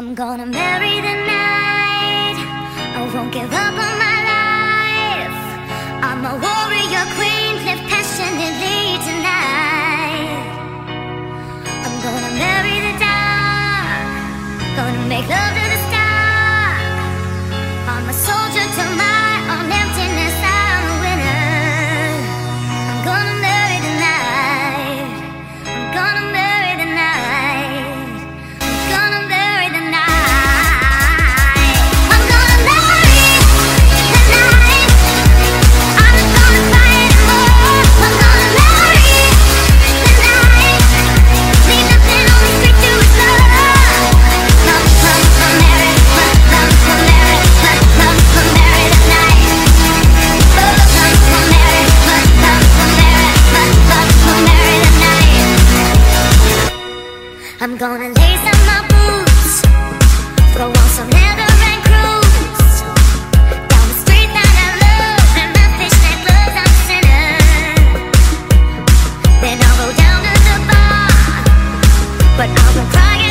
I'm gonna marry the night. I won't give up on my gonna lace up my boots. Throw on some leather and cruise Down the street that I love And Then I'll go down to the bar But I won't